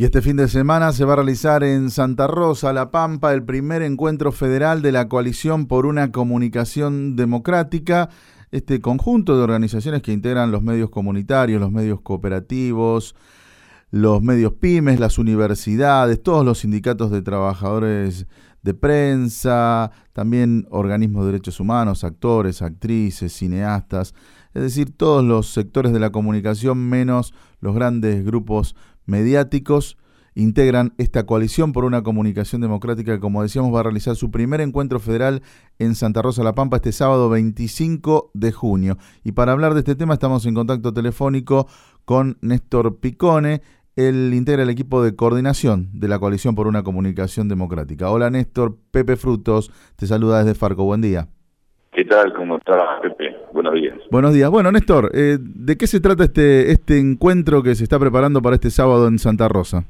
Y este fin de semana se va a realizar en Santa Rosa, La Pampa, el primer encuentro federal de la coalición por una comunicación democrática. Este conjunto de organizaciones que integran los medios comunitarios, los medios cooperativos, los medios pymes, las universidades, todos los sindicatos de trabajadores de prensa, también organismos de derechos humanos, actores, actrices, cineastas, es decir, todos los sectores de la comunicación menos los grandes grupos mediáticos integran esta coalición por una comunicación democrática que, como decíamos, va a realizar su primer encuentro federal en Santa Rosa La Pampa este sábado 25 de junio. Y para hablar de este tema estamos en contacto telefónico con Néstor Picone, él integra el equipo de coordinación de la coalición por una comunicación democrática. Hola Néstor, Pepe Frutos, te saluda desde Farco, buen día. ¿Qué tal? ¿Cómo estás, Pepe? Buenos días. Buenos días. Bueno, Néstor, eh, ¿de qué se trata este, este encuentro que se está preparando para este sábado en Santa Rosa?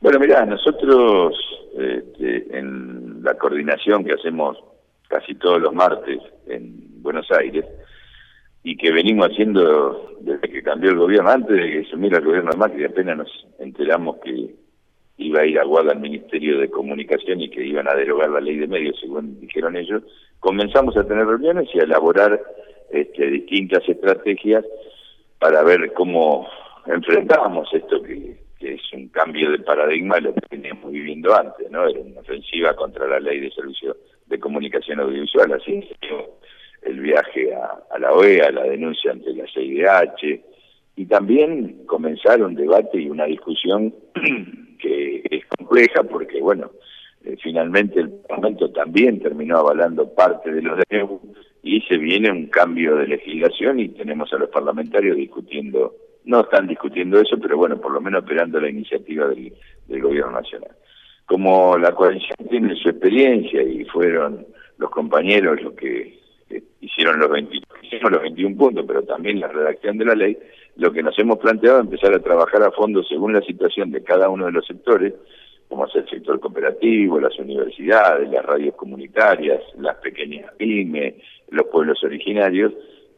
Bueno, mirá, nosotros este, en la coordinación que hacemos casi todos los martes en Buenos Aires y que venimos haciendo desde que cambió el gobierno, antes de que asumiera el gobierno de Macri, apenas nos enteramos que iba a ir a Guarda al Ministerio de Comunicación y que iban a derogar la ley de medios, según dijeron ellos, comenzamos a tener reuniones y a elaborar este, distintas estrategias para ver cómo enfrentábamos esto que, es un cambio de paradigma de lo que veníamos viviendo antes, ¿no? Era una ofensiva contra la ley de servicio de comunicación audiovisual, así el viaje a, a la OEA, la denuncia ante la CIDH, y también comenzar un debate y una discusión que es compleja porque, bueno, eh, finalmente el Parlamento también terminó avalando parte de los DNU y se viene un cambio de legislación y tenemos a los parlamentarios discutiendo, no están discutiendo eso, pero bueno, por lo menos esperando la iniciativa del, Gobierno Nacional. Como la coalición tiene su experiencia y fueron los compañeros los que eh, hicieron los, 20, hicieron los 21 puntos, pero también la redacción de la ley, lo que nos hemos planteado es empezar a trabajar a fondo según la situación de cada uno de los sectores, como es el sector cooperativo, las universidades, las radios comunitarias, las pequeñas pymes, los pueblos originarios,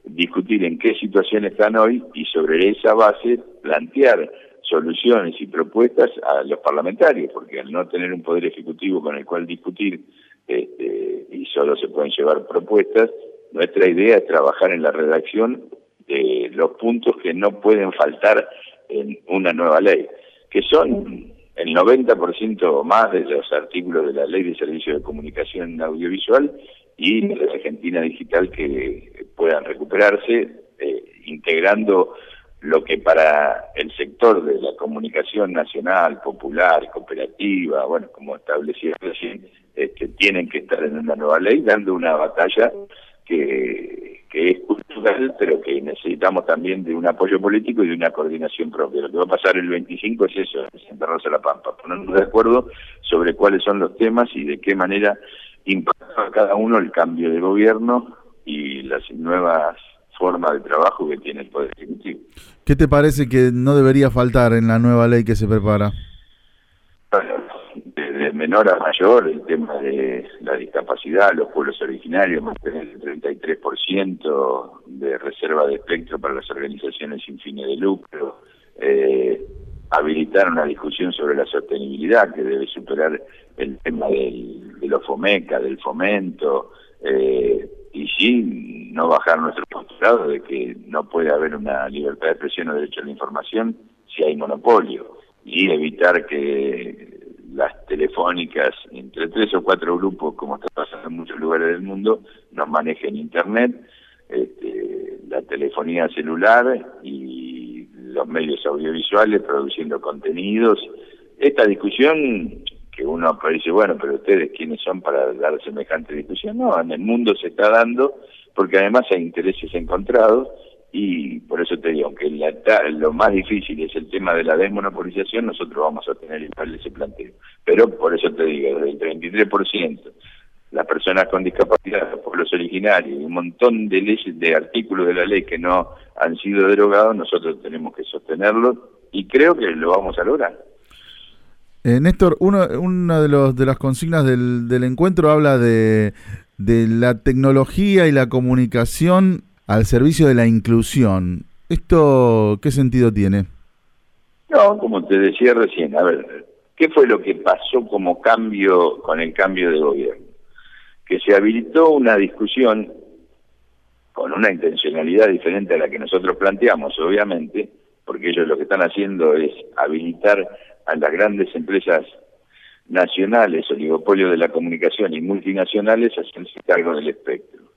discutir en qué situación están hoy y sobre esa base plantear soluciones y propuestas a los parlamentarios, porque al no tener un poder ejecutivo con el cual discutir este, y solo se pueden llevar propuestas, nuestra idea es trabajar en la redacción de los puntos que no pueden faltar en una nueva ley, que son el 90% más de los artículos de la Ley de Servicios de Comunicación Audiovisual y de la Argentina Digital que puedan recuperarse, eh, integrando lo que para el sector de la comunicación nacional, popular, cooperativa, bueno, como establecía recién, este, tienen que estar en una nueva ley, dando una batalla que, que es cultural, pero que necesitamos también de un apoyo político y de una coordinación propia. Lo que va a pasar el 25 es eso, en Santa Rosa La Pampa, ponernos de acuerdo sobre cuáles son los temas y de qué manera impacta a cada uno el cambio de gobierno y las nuevas formas de trabajo que tiene el Poder Ejecutivo. ¿Qué te parece que no debería faltar en la nueva ley que se prepara? De menor a mayor, el tema de la discapacidad, los pueblos originarios, mantener el 33% de reserva de espectro para las organizaciones sin fines de lucro, eh, habilitar una discusión sobre la sostenibilidad que debe superar el tema del, de los FOMECA, del fomento, eh, y sí no bajar nuestro postulado de que no puede haber una libertad de expresión o derecho a la información si hay monopolio y evitar que las telefónicas, entre tres o cuatro grupos, como está pasando en muchos lugares del mundo, nos manejen Internet, este, la telefonía celular y los medios audiovisuales produciendo contenidos. Esta discusión que uno dice, bueno, pero ustedes quiénes son para dar semejante discusión, no, en el mundo se está dando porque además hay intereses encontrados y por eso te digo, aunque lo más difícil es el tema de la desmonopolización, nosotros vamos a tener igual ese planteo. Pero por eso te digo, desde el 33%, las personas con discapacidad, los pueblos originarios y un montón de leyes, de artículos de la ley que no han sido derogados, nosotros tenemos que sostenerlo y creo que lo vamos a lograr. Eh, Néstor, uno, una de, los, de las consignas del, del encuentro habla de, de la tecnología y la comunicación al servicio de la inclusión. ¿Esto qué sentido tiene? No, como te decía recién, a ver, ¿qué fue lo que pasó como cambio con el cambio de gobierno? Que se habilitó una discusión con una intencionalidad diferente a la que nosotros planteamos, obviamente, porque ellos lo que están haciendo es habilitar a las grandes empresas nacionales, oligopolios de la comunicación y multinacionales a hacerse cargo del espectro.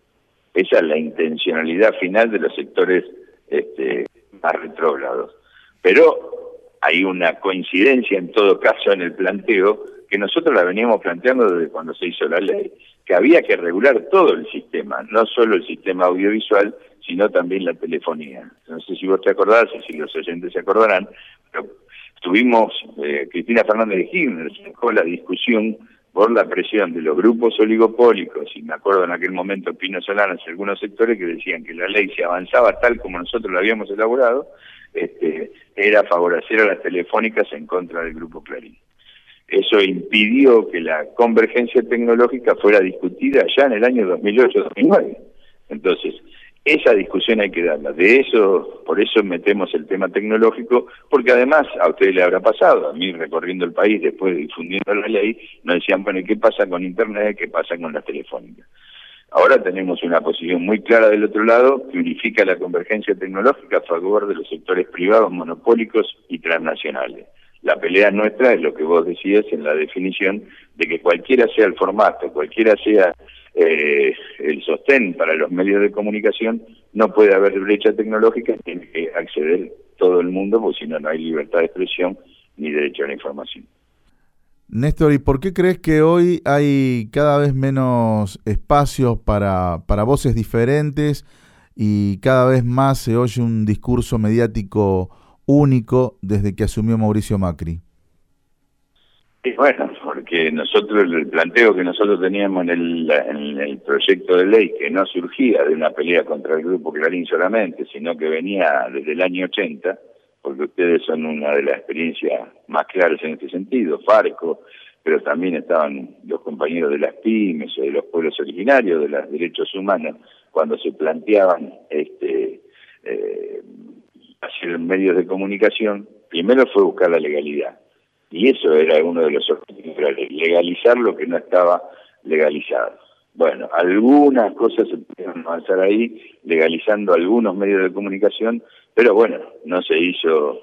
Esa es la intencionalidad final de los sectores este, más retrógrados. Pero hay una coincidencia en todo caso en el planteo que nosotros la veníamos planteando desde cuando se hizo la ley, que había que regular todo el sistema, no solo el sistema audiovisual, sino también la telefonía. No sé si vos te acordás, si los oyentes se acordarán, pero tuvimos, eh, Cristina Fernández de Kirchner sacó la discusión por la presión de los grupos oligopólicos, y me acuerdo en aquel momento Pino Solanas y algunos sectores que decían que la ley se avanzaba tal como nosotros la habíamos elaborado, este, era favorecer a las telefónicas en contra del grupo Clarín. Eso impidió que la convergencia tecnológica fuera discutida ya en el año 2008-2009. Entonces, esa discusión hay que darla. De eso, por eso metemos el tema tecnológico, porque además a ustedes le habrá pasado, a mí recorriendo el país después de difundiendo la ley, nos decían, bueno, ¿qué pasa con Internet? ¿Qué pasa con las telefónicas? Ahora tenemos una posición muy clara del otro lado que unifica la convergencia tecnológica a favor de los sectores privados, monopólicos y transnacionales. La pelea nuestra es lo que vos decías en la definición de que cualquiera sea el formato, cualquiera sea eh, el sostén para los medios de comunicación, no puede haber brecha tecnológica, tiene que acceder todo el mundo, porque si no, no hay libertad de expresión ni derecho a la información. Néstor, ¿y por qué crees que hoy hay cada vez menos espacios para, para voces diferentes y cada vez más se oye un discurso mediático único desde que asumió Mauricio Macri? Y bueno, porque nosotros, el planteo que nosotros teníamos en el, en el proyecto de ley, que no surgía de una pelea contra el Grupo Clarín solamente, sino que venía desde el año 80, porque ustedes son una de las experiencias más claras en este sentido, Farco, pero también estaban los compañeros de las pymes o de los pueblos originarios, de los derechos humanos, cuando se planteaban este, eh, hacer medios de comunicación, primero fue buscar la legalidad y eso era uno de los objetivos, legalizar lo que no estaba legalizado. Bueno, algunas cosas se pudieron avanzar ahí, legalizando algunos medios de comunicación, pero bueno, no se hizo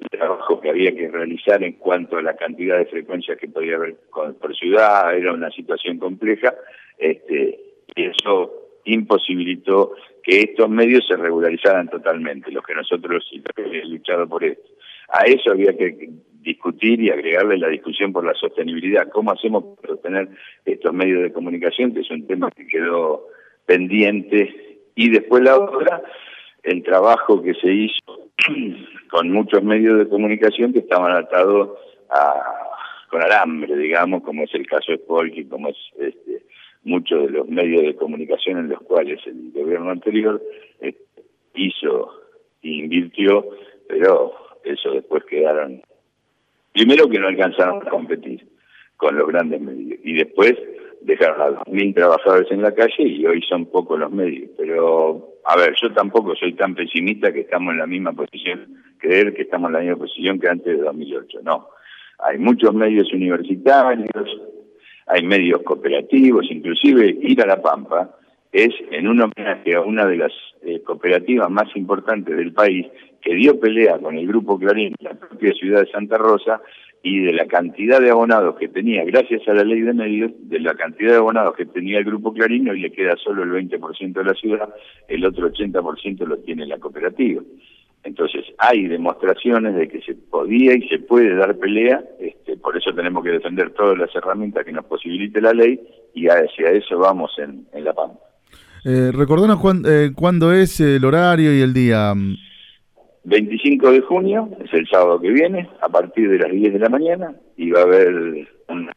el trabajo que había que realizar en cuanto a la cantidad de frecuencias que podía haber por ciudad, era una situación compleja, este, y eso imposibilitó que estos medios se regularizaran totalmente, los que nosotros hemos luchado por esto. A eso había que discutir y agregarle la discusión por la sostenibilidad. ¿Cómo hacemos para sostener estos medios de comunicación? Que es un tema que quedó pendiente. Y después la otra, el trabajo que se hizo con muchos medios de comunicación que estaban atados con alambre, digamos, como es el caso de Polky, como es este, muchos de los medios de comunicación en los cuales el gobierno anterior eh, hizo e invirtió, pero eso después quedaron Primero que no alcanzaron a competir con los grandes medios y después dejaron a dos mil trabajadores en la calle y hoy son pocos los medios. Pero, a ver, yo tampoco soy tan pesimista que estamos en la misma posición, creer que estamos en la misma posición que antes de 2008. No, hay muchos medios universitarios, hay medios cooperativos, inclusive ir a La Pampa es en un homenaje a una de las eh, cooperativas más importantes del país que dio pelea con el Grupo Clarín en la propia ciudad de Santa Rosa y de la cantidad de abonados que tenía, gracias a la ley de medios, de la cantidad de abonados que tenía el Grupo Clarín, hoy le queda solo el 20% de la ciudad, el otro 80% lo tiene la cooperativa. Entonces, hay demostraciones de que se podía y se puede dar pelea, este, por eso tenemos que defender todas las herramientas que nos posibilite la ley y hacia eso vamos en, La Pampa. Eh, recordanos eh, cuándo es el horario y el día. 25 de junio, es el sábado que viene, a partir de las 10 de la mañana, y va a haber una,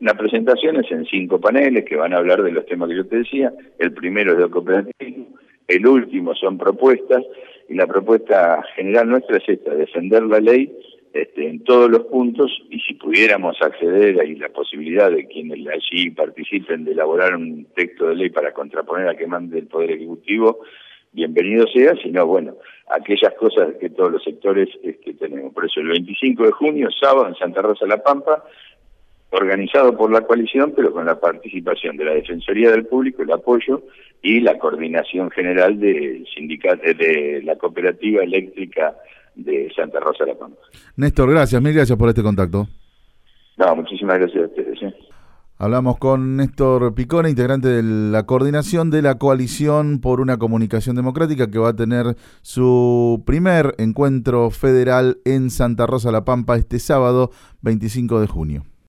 una presentaciones en cinco paneles que van a hablar de los temas que yo te decía. El primero es de cooperativismo, el último son propuestas, y la propuesta general nuestra es esta, defender la ley este, en todos los puntos, y si pudiéramos acceder a la posibilidad de quienes allí participen de elaborar un texto de ley para contraponer a que mande el Poder Ejecutivo, bienvenido sea, sino bueno, aquellas cosas que todos los sectores este, tenemos. Por eso el 25 de junio, sábado, en Santa Rosa La Pampa, organizado por la coalición, pero con la participación de la Defensoría del Público, el apoyo y la coordinación general del sindicato de la cooperativa eléctrica de Santa Rosa La Pampa. Néstor, gracias, mil gracias por este contacto. No, muchísimas gracias a ustedes. ¿eh? Hablamos con Néstor Picone, integrante de la coordinación de la coalición por una comunicación democrática que va a tener su primer encuentro federal en Santa Rosa La Pampa este sábado 25 de junio.